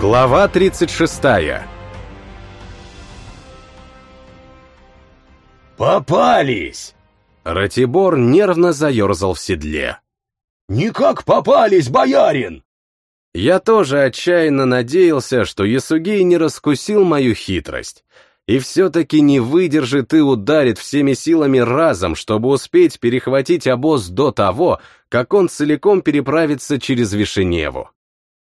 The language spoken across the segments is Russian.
Глава 36 «Попались!» Ратибор нервно заерзал в седле. «Никак попались, боярин!» Я тоже отчаянно надеялся, что Ясугей не раскусил мою хитрость, и все-таки не выдержит и ударит всеми силами разом, чтобы успеть перехватить обоз до того, как он целиком переправится через Вишеневу.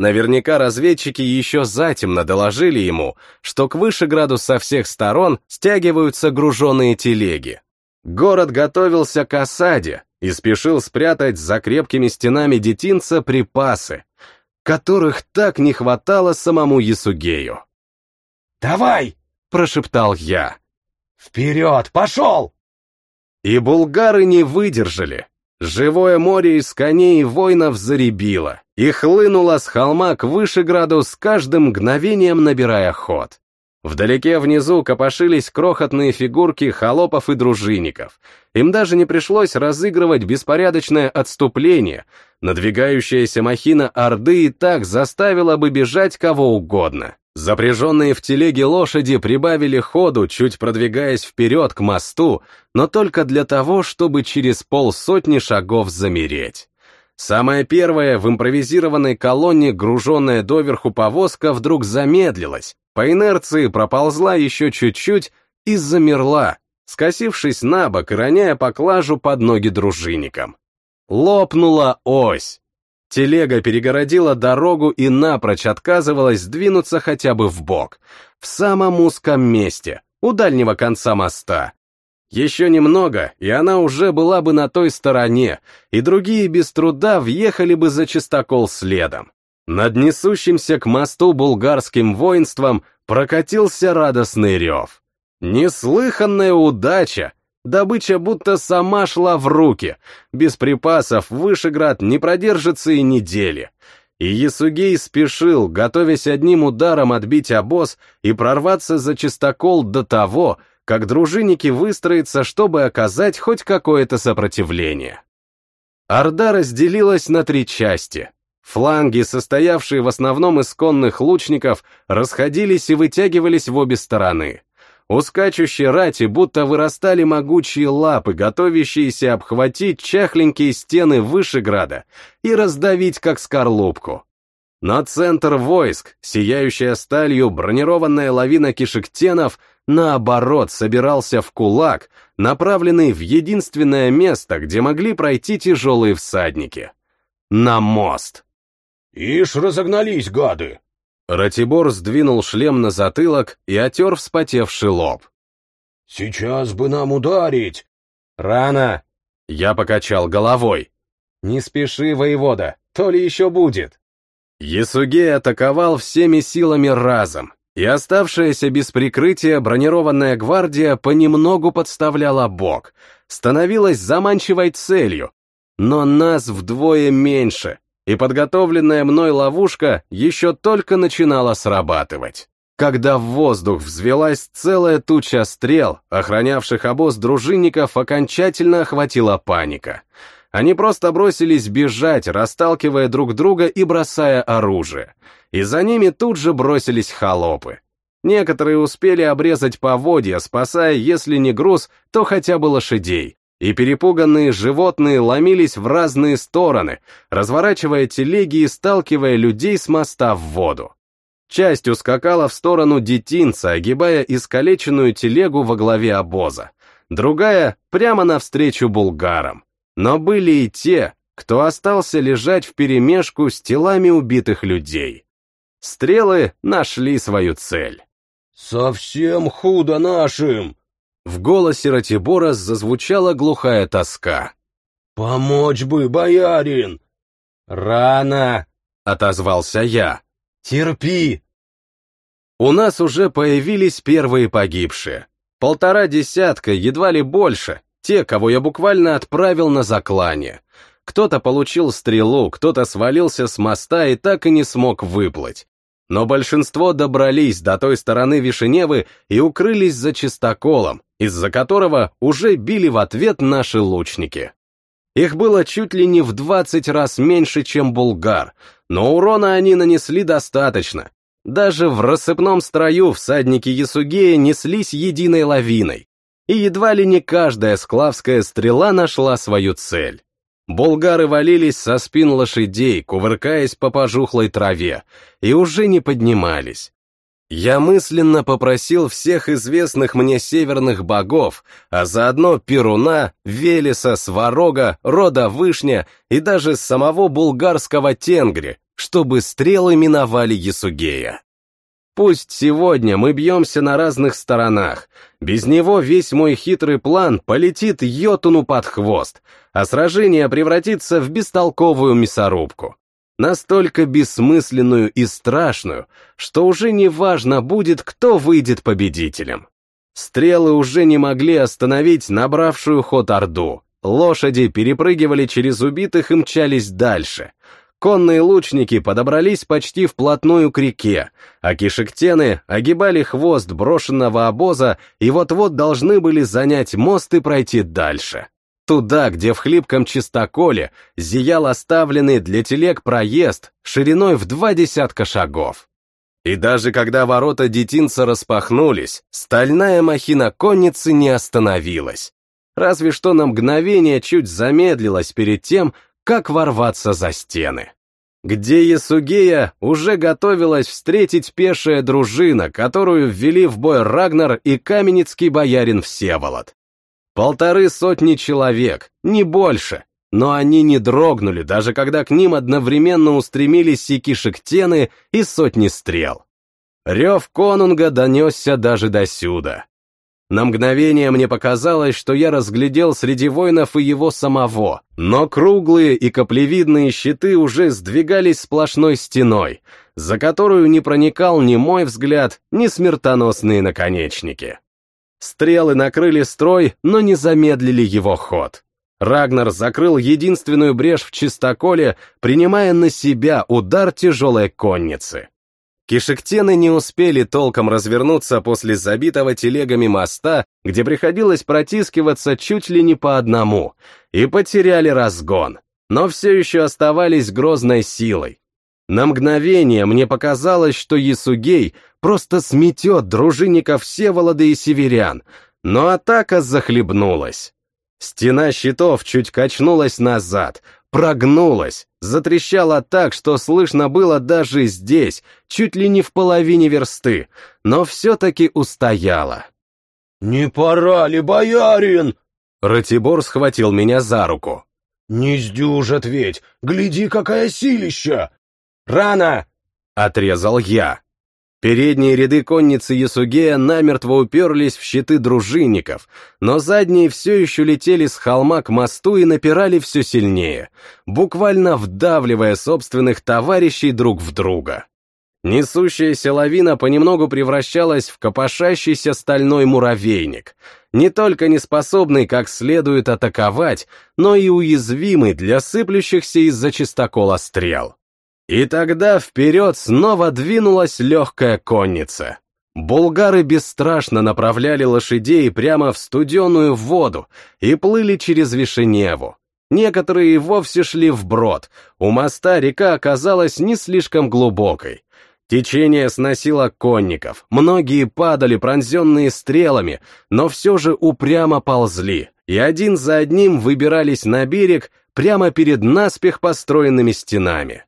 Наверняка разведчики еще затемно доложили ему, что к Вышеграду со всех сторон стягиваются груженные телеги. Город готовился к осаде и спешил спрятать за крепкими стенами детинца припасы, которых так не хватало самому Ясугею. «Давай!» — прошептал я. «Вперед! Пошел!» И булгары не выдержали. Живое море из коней и воинов заребило и хлынуло с холма к Вышеграду с каждым мгновением набирая ход. Вдалеке внизу копошились крохотные фигурки холопов и дружинников. Им даже не пришлось разыгрывать беспорядочное отступление. Надвигающаяся махина Орды и так заставила бы бежать кого угодно. Запряженные в телеге лошади прибавили ходу, чуть продвигаясь вперед к мосту, но только для того, чтобы через полсотни шагов замереть. Самая первая в импровизированной колонне, груженная доверху повозка, вдруг замедлилась, по инерции проползла еще чуть-чуть и замерла, скосившись на бок и роняя поклажу под ноги дружинникам. Лопнула ось. Телега перегородила дорогу и напрочь отказывалась сдвинуться хотя бы в бок, в самом узком месте, у дальнего конца моста. Еще немного, и она уже была бы на той стороне, и другие без труда въехали бы за чистокол следом. Над несущимся к мосту булгарским воинством прокатился радостный рев. Неслыханная удача! Добыча будто сама шла в руки. Без припасов Вышеград не продержится и недели. И Ясугей спешил, готовясь одним ударом отбить обоз и прорваться за чистокол до того, как дружинники выстроятся, чтобы оказать хоть какое-то сопротивление. Орда разделилась на три части. Фланги, состоявшие в основном из конных лучников, расходились и вытягивались в обе стороны. У скачущей рати будто вырастали могучие лапы, готовящиеся обхватить чахленькие стены Вышеграда и раздавить как скорлупку. Но центр войск, сияющая сталью бронированная лавина кишектенов, наоборот собирался в кулак, направленный в единственное место, где могли пройти тяжелые всадники. На мост. «Ишь, разогнались, гады!» Ратибор сдвинул шлем на затылок и отер вспотевший лоб. «Сейчас бы нам ударить!» «Рано!» Я покачал головой. «Не спеши, воевода, то ли еще будет!» Ясугей атаковал всеми силами разом, и оставшаяся без прикрытия бронированная гвардия понемногу подставляла бок, становилась заманчивой целью, но нас вдвое меньше, и подготовленная мной ловушка еще только начинала срабатывать. Когда в воздух взвелась целая туча стрел, охранявших обоз дружинников окончательно охватила паника. Они просто бросились бежать, расталкивая друг друга и бросая оружие. И за ними тут же бросились холопы. Некоторые успели обрезать поводья, спасая, если не груз, то хотя бы лошадей, и перепуганные животные ломились в разные стороны, разворачивая телеги и сталкивая людей с моста в воду. Часть ускакала в сторону детинца, огибая искалеченную телегу во главе обоза, другая — прямо навстречу булгарам. Но были и те, кто остался лежать вперемешку с телами убитых людей. Стрелы нашли свою цель. «Совсем худо нашим!» В голосе Ратибора зазвучала глухая тоска. «Помочь бы, боярин!» «Рано!» — отозвался я. «Терпи!» У нас уже появились первые погибшие. Полтора десятка, едва ли больше, те, кого я буквально отправил на заклание. Кто-то получил стрелу, кто-то свалился с моста и так и не смог выплыть. Но большинство добрались до той стороны Вишеневы и укрылись за чистоколом, из-за которого уже били в ответ наши лучники. Их было чуть ли не в 20 раз меньше, чем булгар, но урона они нанесли достаточно. Даже в рассыпном строю всадники Ясугея неслись единой лавиной, и едва ли не каждая склавская стрела нашла свою цель. Болгары валились со спин лошадей, кувыркаясь по пожухлой траве, и уже не поднимались. Я мысленно попросил всех известных мне северных богов, а заодно Перуна, Велеса, Сварога, Рода Вышня и даже самого булгарского Тенгри, чтобы стрелы миновали Ясугея. Пусть сегодня мы бьемся на разных сторонах, без него весь мой хитрый план полетит Йотуну под хвост, а сражение превратится в бестолковую мясорубку. Настолько бессмысленную и страшную, что уже не важно будет, кто выйдет победителем. Стрелы уже не могли остановить набравшую ход Орду. Лошади перепрыгивали через убитых и мчались дальше — Конные лучники подобрались почти вплотную к реке, а кишектены огибали хвост брошенного обоза и вот-вот должны были занять мост и пройти дальше. Туда, где в хлипком чистоколе зиял оставленный для телег проезд шириной в два десятка шагов. И даже когда ворота детинца распахнулись, стальная махина конницы не остановилась. Разве что на мгновение чуть замедлилась перед тем, как ворваться за стены. Где Ясугея уже готовилась встретить пешая дружина, которую ввели в бой Рагнар и каменецкий боярин Всеволод. Полторы сотни человек, не больше, но они не дрогнули, даже когда к ним одновременно устремились сикишектены и сотни стрел. Рев конунга донесся даже до сюда. На мгновение мне показалось, что я разглядел среди воинов и его самого, но круглые и каплевидные щиты уже сдвигались сплошной стеной, за которую не проникал ни мой взгляд, ни смертоносные наконечники. Стрелы накрыли строй, но не замедлили его ход. Рагнар закрыл единственную брешь в чистоколе, принимая на себя удар тяжелой конницы. Кишектены не успели толком развернуться после забитого телегами моста, где приходилось протискиваться чуть ли не по одному, и потеряли разгон, но все еще оставались грозной силой. На мгновение мне показалось, что Ясугей просто сметет дружинников Всеволода и северян, но атака захлебнулась. Стена щитов чуть качнулась назад, прогнулась, затрещала так, что слышно было даже здесь, чуть ли не в половине версты, но все-таки устояла. «Не пора ли, боярин?» Ратибор схватил меня за руку. «Не сдюжат ведь! Гляди, какая силища!» «Рано!» — отрезал я. Передние ряды конницы Ясугея намертво уперлись в щиты дружинников, но задние все еще летели с холма к мосту и напирали все сильнее, буквально вдавливая собственных товарищей друг в друга. Несущаяся лавина понемногу превращалась в копошащийся стальной муравейник, не только неспособный как следует атаковать, но и уязвимый для сыплющихся из-за чистокола стрел. И тогда вперед снова двинулась легкая конница. Булгары бесстрашно направляли лошадей прямо в студеную воду и плыли через Вишеневу. Некоторые вовсе шли вброд, у моста река оказалась не слишком глубокой. Течение сносило конников, многие падали, пронзенные стрелами, но все же упрямо ползли, и один за одним выбирались на берег прямо перед наспех построенными стенами.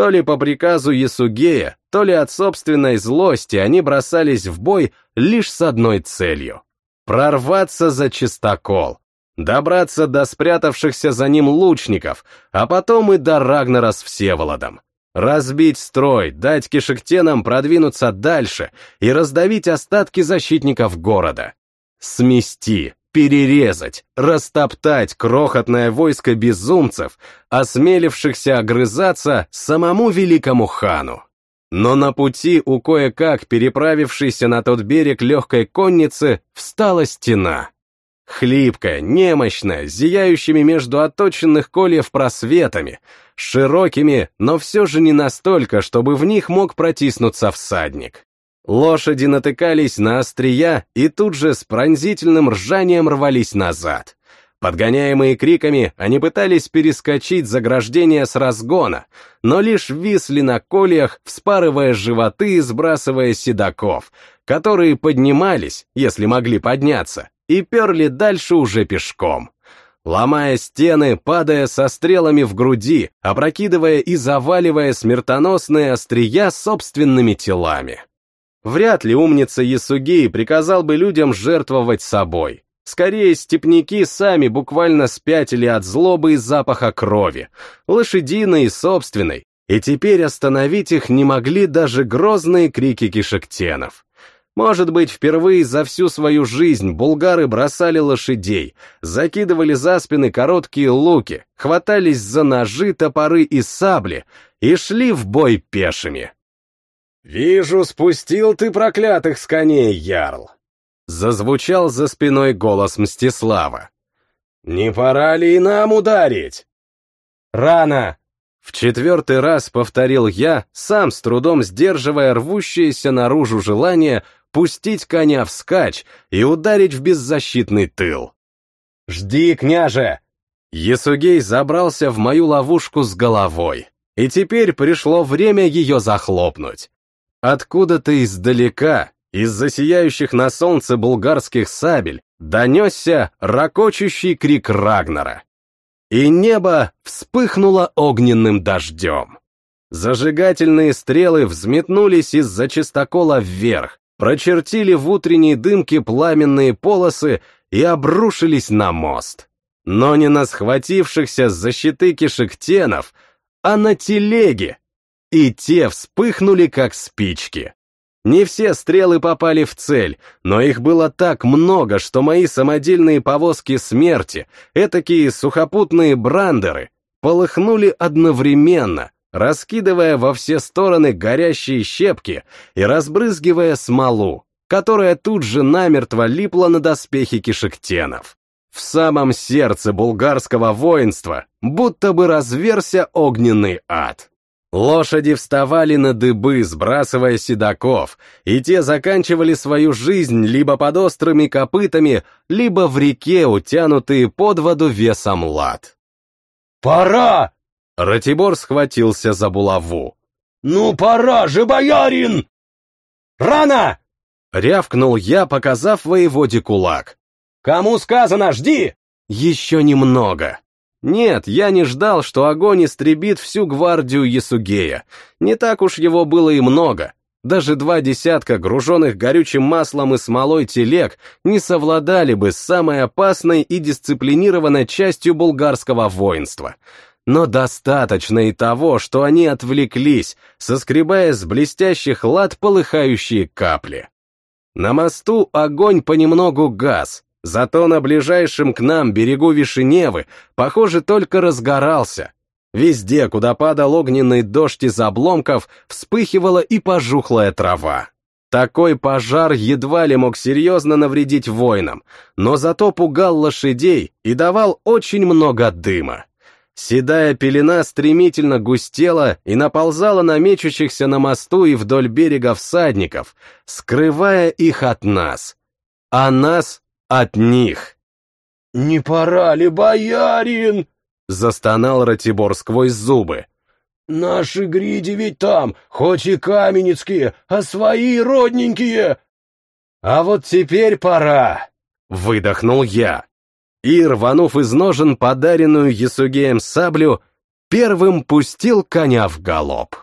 То ли по приказу Ясугея, то ли от собственной злости они бросались в бой лишь с одной целью — прорваться за чистокол, добраться до спрятавшихся за ним лучников, а потом и до Рагнара с Всеволодом. Разбить строй, дать кишектенам продвинуться дальше и раздавить остатки защитников города. Смести, перерезать, растоптать крохотное войско безумцев, осмелившихся огрызаться самому великому хану. Но на пути у кое-как переправившейся на тот берег легкой конницы встала стена. Хлипкая, немощная, зияющими между отточенных кольев просветами, широкими, но все же не настолько, чтобы в них мог протиснуться всадник. Лошади натыкались на острия и тут же с пронзительным ржанием рвались назад. Подгоняемые криками, они пытались перескочить заграждение с разгона, но лишь висли на кольях, вспарывая животы и сбрасывая седаков, которые поднимались, если могли подняться, и перли дальше уже пешком. Ломая стены, падая со стрелами в груди, опрокидывая и заваливая смертоносные острия собственными телами. Вряд ли умница Ясугей приказал бы людям жертвовать собой. Скорее, степняки сами буквально спятили от злобы и запаха крови, лошадиной и собственной, и теперь остановить их не могли даже грозные крики кишектенов. Может быть, впервые за всю свою жизнь булгары бросали лошадей, закидывали за спины короткие луки, хватались за ножи, топоры и сабли и шли в бой пешими. «Вижу, спустил ты проклятых с коней, Ярл!» Зазвучал за спиной голос Мстислава. «Не пора ли и нам ударить?» «Рано!» В четвертый раз повторил я, сам с трудом сдерживая рвущееся наружу желание пустить коня вскачь и ударить в беззащитный тыл. «Жди, княже!» Есугей забрался в мою ловушку с головой, и теперь пришло время ее захлопнуть. Откуда-то издалека из-за сияющих на солнце булгарских сабель донесся ракочущий крик Рагнара. И небо вспыхнуло огненным дождем. Зажигательные стрелы взметнулись из-за чистокола вверх, прочертили в утренней дымке пламенные полосы и обрушились на мост. Но не на схватившихся за щиты кишектенов, а на телеге. И те вспыхнули, как спички. Не все стрелы попали в цель, но их было так много, что мои самодельные повозки смерти, этакие сухопутные брандеры, полыхнули одновременно, раскидывая во все стороны горящие щепки и разбрызгивая смолу, которая тут же намертво липла на доспехи кишектенов. В самом сердце булгарского воинства будто бы разверся огненный ад. Лошади вставали на дыбы, сбрасывая седаков, и те заканчивали свою жизнь либо под острыми копытами, либо в реке, утянутые под воду весом лад. «Пора!» Ратибор схватился за булаву. «Ну пора же, боярин!» «Рано!» — рявкнул я, показав воеводе кулак. «Кому сказано, жди!» «Еще немного!» Нет, я не ждал, что огонь истребит всю гвардию Ясугея. Не так уж его было и много. Даже два десятка груженных горючим маслом и смолой телег не совладали бы с самой опасной и дисциплинированной частью булгарского воинства. Но достаточно и того, что они отвлеклись, соскребая с блестящих лад полыхающие капли. На мосту огонь понемногу гас, Зато на ближайшем к нам берегу Вишеневы, похоже, только разгорался. Везде, куда падал огненный дождь из обломков, вспыхивала и пожухлая трава. Такой пожар едва ли мог серьезно навредить воинам, но зато пугал лошадей и давал очень много дыма. Седая пелена стремительно густела и наползала на мечущихся на мосту и вдоль берега всадников, скрывая их от нас. А нас от них. «Не пора ли, боярин?» — застонал Ратибор сквозь зубы. «Наши гриди ведь там, хоть и каменецкие, а свои родненькие!» «А вот теперь пора!» — выдохнул я. И, рванув из ножен подаренную Ясугеем саблю, первым пустил коня в галоп.